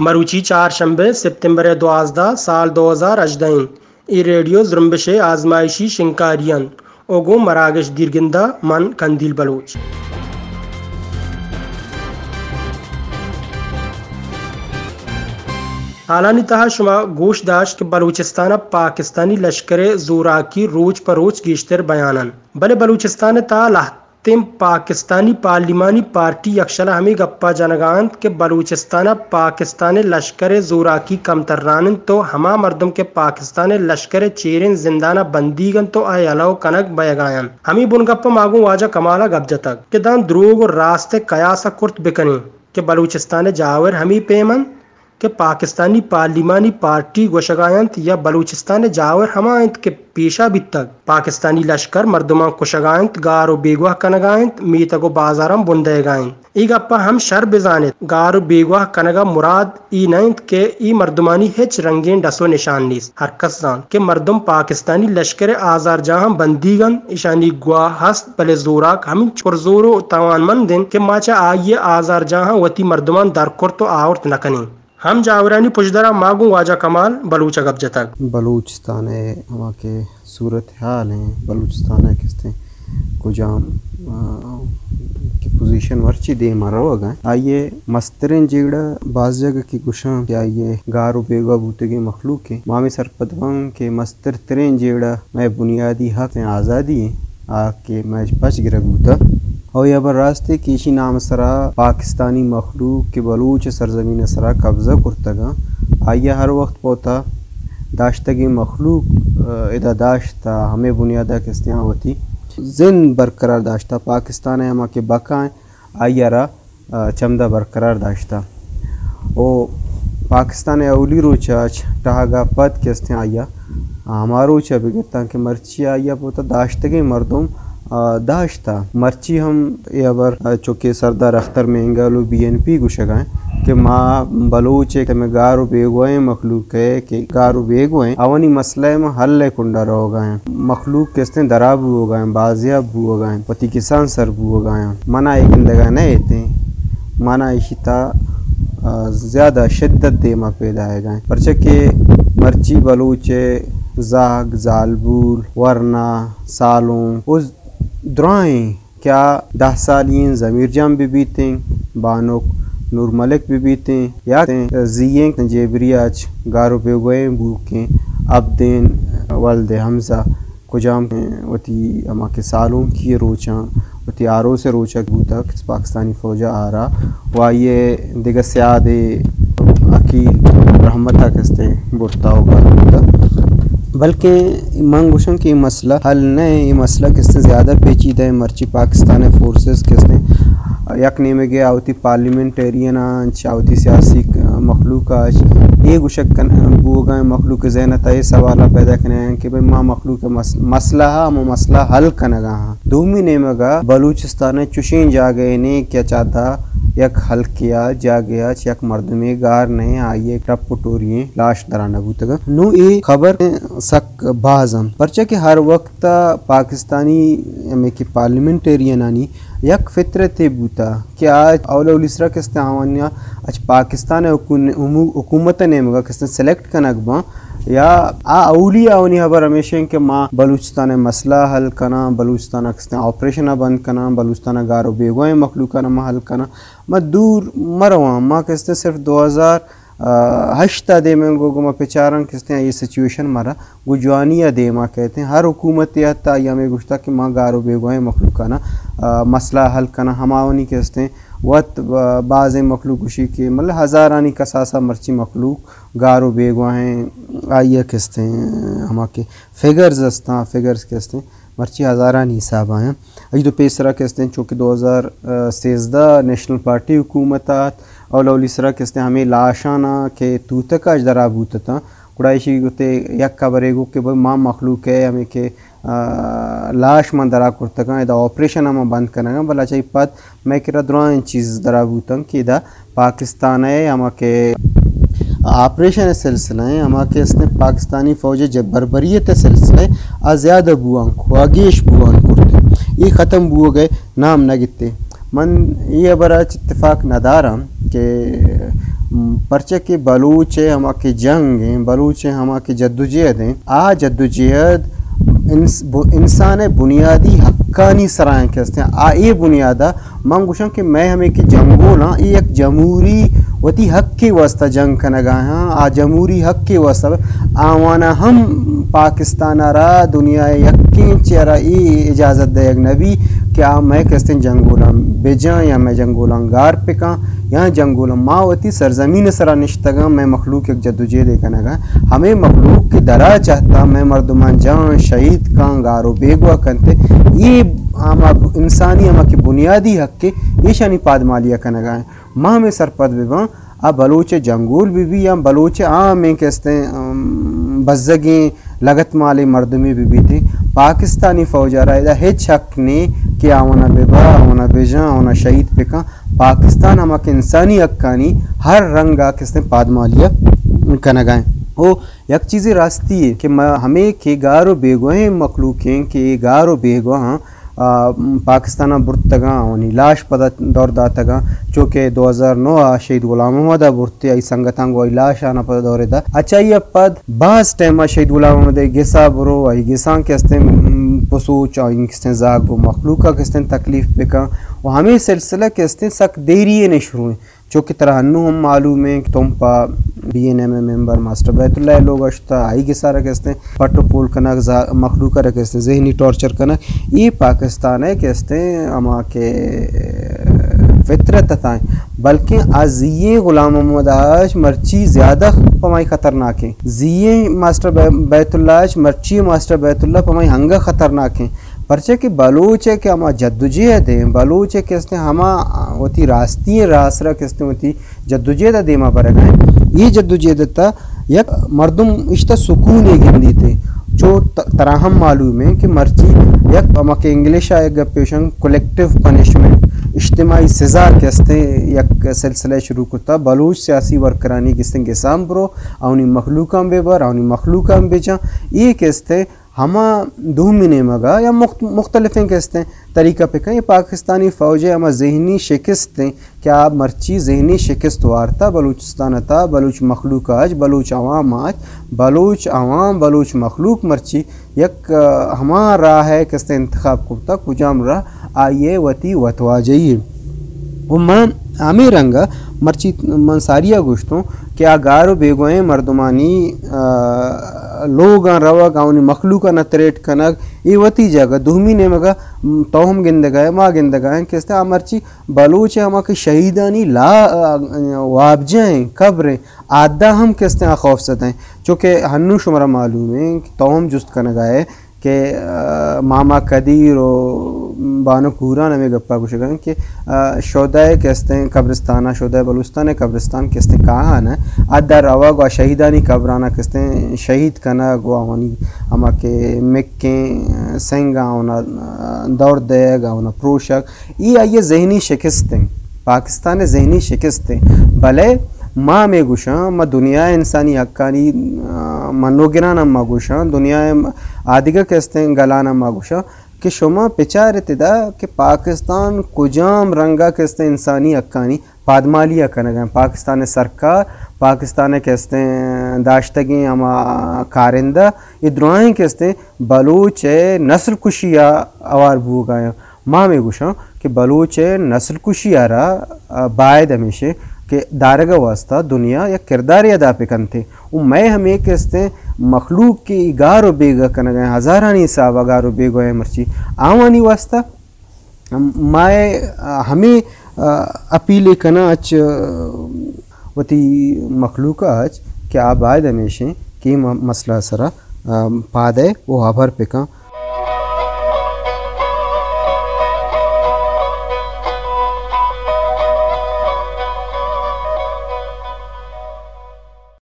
مروچی چار شنبه سپتامبر دوازده سال 2018 ای radio Zrumbesh آزمائشی شنکاریان۔ Ugo مراگش دیرگندہ من کندیل بلوچ۔ حالانی تہا شما گوش داشت کہ بلوچستان پاکستانی لشکر زوراکی روچ پروچ گیشتر بیانن۔ بلے بلوچستان تا لہتم پاکستانی پارلیمانی پارٹی یکشلہ ہمیں گپا جنگانت کہ بلوچستان پاکستان لشکر زوراکی کم ترانن تو ہما مردم کے پاکستان لشکر چیرن زندانہ بندیگن تو آئے علاو کنک بیگائن ہمیں بن گپا ماگو واجہ کمالا گب جتک۔ کہ دان دروگ و راستے قیاسا کرت بکنی۔ کہ بلوچستان جاور ہمیں پیمن کہ پاکستانی پارلیمانی پارٹی گوشگائنت یا بلوچستان جاور ہمائنت کے پیشہ بھی تک۔ پاکستانی لشکر مردمان کشگائنت گارو بیگوہ کنگائنت میتگو بازارم بندے گائن ای گپا ہم شر بزانت۔ گارو بیگوہ کنگا مراد ای نائنت کے ای مردمانی ہچ رنگین ڈسو نشان نیس ہر کس زان کہ مردم پاکستانی لشکر آزار جہاں بندیگن اشانی گواہ ہست بلے زوراک ہم چرزورو توان مندن کہ ماچا آئیے آزار جہاں وتی مردمان در کرتو آورت نکنی ہم جاورانی پشدرا ماگو واجہ کمال بلوچ گب جتک۔ بلوچستان ہے ہما کے صورت حال ہیں۔ بلوچستان ہے کس تے کجام کی پوزیشن ورچی دے مرو گئے آئیے مسترین جیڑا بعض جگہ کی گشاں کہ آئیے گارو بیگا بوتگی مخلوق کے مامی سرپدوان کے مستر ترین جیڑا میں بنیادی حق ہیں، آزادی ہیں آکے میں پچ گرگوتا اور یہ بر راستے کیشی نام سرا پاکستانی مخلوق کے بلوچ سرزمین سرا قبضہ کرتگا آئیے ہر وقت پوتا داشتگی مخلوق ادا داشتا ہمیں بنیادہ کستیاں ہوتی؟ زن برقرار داشتا، پاکستان ہے ہما کے بقائیں آئیے را چمدہ برقرار داشتا۔ او پاکستان اولی روچا ٹہاگا پد کستیاں آئیا ہمارو چا بگتا کہ مرچی آئیا پوتا داشتگی مردم داشتا مرچی ہم یہ بر چونکہ سردار اختر مہنگالو بی این پی گوشگائیں کہ ما بلوچ ایک میں گارو بیگوئیں مخلوق ہے کہ گارو بیگوئیں اوانی مسئلہ میں حل لے کنڈا رہو گئیں مخلوق کستے دراب ہو گئیں بازیاب ہو گئیں پتی کسان سر بو ہو گئیں منع ایک لگا نہیں ایتے منع اشتا زیادہ شدت دیما پیدا ہے گئیں پرچہ کہ مرچی بلوچ زاگ، زالبول، ورنہ سالوں اس درائیں۔ کیا دہ سالین ضمیر جام بھی بیتیں، بانوک نور ملک بھی بیتیں۔ یا زییں جیبریاچ گارو بے گوئیں بوکیں۔ عبدین ولد حمزہ کجام وتی اما کے سالوں کی روچاں۔ وتی آرو سے روچا بوتا پاکستانی فوجا آ رہا وہ یہ دیگر سیاد عقیل رحمتہ کستے برتا ہوگا بوتا۔ بلکہ منگوشن کی مسئلہ حل نہیں یہ مسئلہ کس نے زیادہ پیچیدہ ہے؟ مرچی پاکستان فورسز کس نے؟ یک نیمے گئے، آوتی پارلیمنٹیرین آنچ آوتی سیاسی مخلوق آج۔ یہ گوشک بو گئے مخلوق ذہنتا یہ سوالہ پیدا کرنے ہیں کہ بھئی ماں مخلوق مسئلہ ہاں مو مسئلہ حل کنگا ہاں۔ دومی نیمے گا، بلوچستان چوشین جا گئے نے کیا چاہتا یک حل کیا، جا گیا یک مردمی، گار نے آئیے ٹپ ٹوریے لاش درانا بوتگا نو ای خبر سک بازم پرچہ کہ ہر وقت پاکستانی میں کی پارلیمنٹیرین آنی یک فطرت بوتا کہ آج اول اولا اولیسرا کستے آوانیا اچ پاکستان حکومت نے مگا کستے سلیکٹ کنک با۔ یا آ اولی آونی خبر ہمیشہ کہ ماں بلوچستان مسئلہ حل کنا، بلوچستان کستے آپریشن بند کنا، بلوچستان گارو بیگوئیں مخلوقہ نما حل کنا۔ میں دور مرواں ماں کستے صرف دو ہزار ہشتا دے میں گو گما پچارن کستے ہیں یہ سچویشن مرا۔ گو جوانیہ دے ماں کہتے ہیں۔ ہر حکومت یا تا یا میں گوشتا کہ ماں گارو بیگوئیں مخلوقانا مسئلہ حل کنا۔ ہماونی کہتے ہیں وقت بعض مخلوق گوشی کے مطلب ہزارانی کساسا مرچی مخلوق گارو بیگوائیں آئیے کہتے ہیں، ہما کے فگرز استاں فگرز کہتے ہیں، مرچی ہزارانی حساب آئیں اج تو پیسرا کہتے ہیں، چونکہ دو ہزار سیزدہ نیشنل پارٹی حکومتات اولی سرا کستے ہمیں لاشانا کہ تو تک اج درا بوتتا کڑائشی گتے یک کبرے گو کہ بھائی ماں مخلوق ہے، ہمیں کہ لاش من درا کرتگا ادا آپریشن ہم بند کرنا بلا چاہی پت میں کہ دران چیز درا بوتن کہ ادا پاکستان ہے ہما کہ آپریشن سلسلہ ہیں ہما کہ اس نے پاکستانی فوج جب بربریت سلسلہ ہے زیادہ بوان خواگیش بوان کرتے یہ ختم بو گئے نام نہ گتے من یہ برا اتفاق ندارم کہ پرچہ کے بلوچ ہما کے جنگ ہیں بلوچ ہما کے جدوجہد ہیں آ جدوجہد انسان بنیادی حقانی سرائیں کہتے ہیں۔ آ، یہ بنیادہ من گوشم کہ میں ہمیں کہ جنگو نا یہ ایک جمہوری وتی حق کے واسطہ جنگ کنگا ہاں آ، جمہوری حق کے واسطہ۔ آوانا ہم پاکستان را، دنیا یقین چہرہ ای اجازت دے نبی کہ آ، میں کہتے ہیں جنگولم بجاں یا میں جنگولم گار پکاں۔ یا جنگولم ماں سرزمین سرا نشتگا میں مخلوق ایک جدوجے دے کنگا ہمیں مخلوق کی درا چاہتا، میں مردمان جان، شہید کان گارو بیگوا کنتے یہ آما انسانی آما کی بنیادی حق کے یہ شانی پادمالیہ کنگا ہے۔ ماں میں سرپد بباں اب بلوچ جنگول بھی بھی یا بلوچ عام میں کہتے ہیں بزگیں، لگت مالے مردمی بھی بھی تھے۔ پاکستانی فوجا رائے ہچ حق نے کہ آونا بے با آونا بے جاں، آونا شہید پکا پاکستان ہما کے انسانی اکانی، ہر رنگا کہتے ہیں پادمالیہ کنگائیں او یک چیزی راستی ہے کہ ہمیں کہ گارو بیگوہیں مخلوقیں، کہ گارو بیگوہاں پاکستان برتگاں ونی یعنی لاش پدا دور داتگاں چونکہ دو ہزار نو شہید غلام محمد برتے، ای سنگتان گو لاش آنا پدا دور دا۔ اچھا یہ پد بعض ٹائم شہید غلام محمد گسا برو، ای گسان کے استیں پسوچ اور کستیں زاگ گو مخلوقہ کستیں تکلیف بکاں۔ و ہمیں سلسلہ کستیں سک دیری نے شروع ہیں چونکہ طرح ہم معلوم ہیں کہ تم پا B N M A member, master Baitullah لوگ اشتا آئی کے سارا کہتے ہیں، پٹو پول کنا مخلوقہ رکھتے ہیں، ذہنی ٹارچر کنا۔ یہ پاکستان ہے کہتے ہیں، اما کے، فطرت تائیں بلکہ از یہ غلام محمد آج مرچی زیادہ پمائی خطرناک ہیں۔ زیے ماسٹر بیت اللہ آج مرچی ماسٹر بیت اللہ پمائی ہنگا خطرناک ہیں۔ پرچہ کہ بلوچ ہے کہ ہما جدوجہد ہیں بلوچ ہے کہ اس نے ہما ہوتی راستی راسرہ کس نے ہوتی جدوجہد دیما پر یہ جدوجہد تا یک مردم اشتہ سکون گندی تھے جو تراہم معلوم ہے کہ مرچی یک ہما انگلش آئے گا پیشن کولیکٹیو پنشمنٹ اجتماعی سزا کستے یک سلسلہ شروع کرتا بلوچ سیاسی ورکرانی کستے گسام برو اونی مخلوقاں بے بر اونی مخلوقاں بے جاں یہ کستے ہما دومنے مگا یا مختلف ہیں کہتے ہیں؟ طریقہ پہ کہیں پاکستانی فوجیں ہما ذہنی شکست ہیں۔ کیا مرچی ذہنی شکست وارتا؟ بلوچستان تا بلوچ مخلوق آج، بلوچ عوام آج۔ بلوچ عوام، بلوچ مخلوق مرچی۔ یک ہما راہ ہے کہتے انتخاب کرتا کجام راہ؟ آئیے وتی وتوا جائیے۔ وہ من رنگا مرچی منصاریہ گوشتوں۔ کیا گارو بیگوئیں مردمانی لوگاں روا گاؤنی مخلوقہ نہ تریٹ کنگ، ای وتی جگہ دومی نے مگا، توہم گندگائے ما گندگائیں کہتے ہیں مرچی بلوچ ہے، ہما کے شہیدانی لا وابجائیں قبریں آدھا ہم کہتے ہیں خوف ستائیں چونکہ ہنو شمرہ معلوم ہے توہم جست کنگائے کہ ماما قدیر و بانو کورا نمے گپا کچھ کہ شودائے کہتے ہیں، قبرستانہ، شودائے بلوستان قبرستان کہتے ہیں، کہاں ہے ادھر روا گوا، شہیدانی قبرانہ کہتے ہیں، شہید کنا گوا ہونی، اما کے مکیں سنگا ہونا، دور دے گا ہونا، پروشک یہ آئیے ذہنی شکست ہیں، پاکستان ذہنی شکست ہیں، بھلے ماں میں گوشاں، ما دنیا انسانی حقانی منو گرانا ما گوشاں، دنیا آدھگا کہتے ہیں گلانا ما گوشاں کہ شما پچار اتدا کہ پاکستان کجام رنگا کہتے ہیں انسانی حقانی پادمالیہ کرنے گئے پاکستان سرکار، پاکستان کہتے ہیں داشتگیں اما کارندہ، یہ دعائیں کہتے ہیں بلوچ نسل کشیا اوار بو گئے ماں میں گوشاں کہ بلوچ نسل کشیا را باعد ہمیشہ کہ دارگا واسطہ دنیا یا کردار ادا پہ تھے وہ میں ہمیں کہتے ہیں مخلوق کی گار و بیگا کن گئے ہزارانی صاحب گار و بیگو ہے مرچی۔ آوانی واسطہ مائے ہمیں اپیل کنا اچ وتی مخلوق اچ کہ آپ آئے ہمیشہ کہ مسئلہ سرا پادے وہ آبھر پہ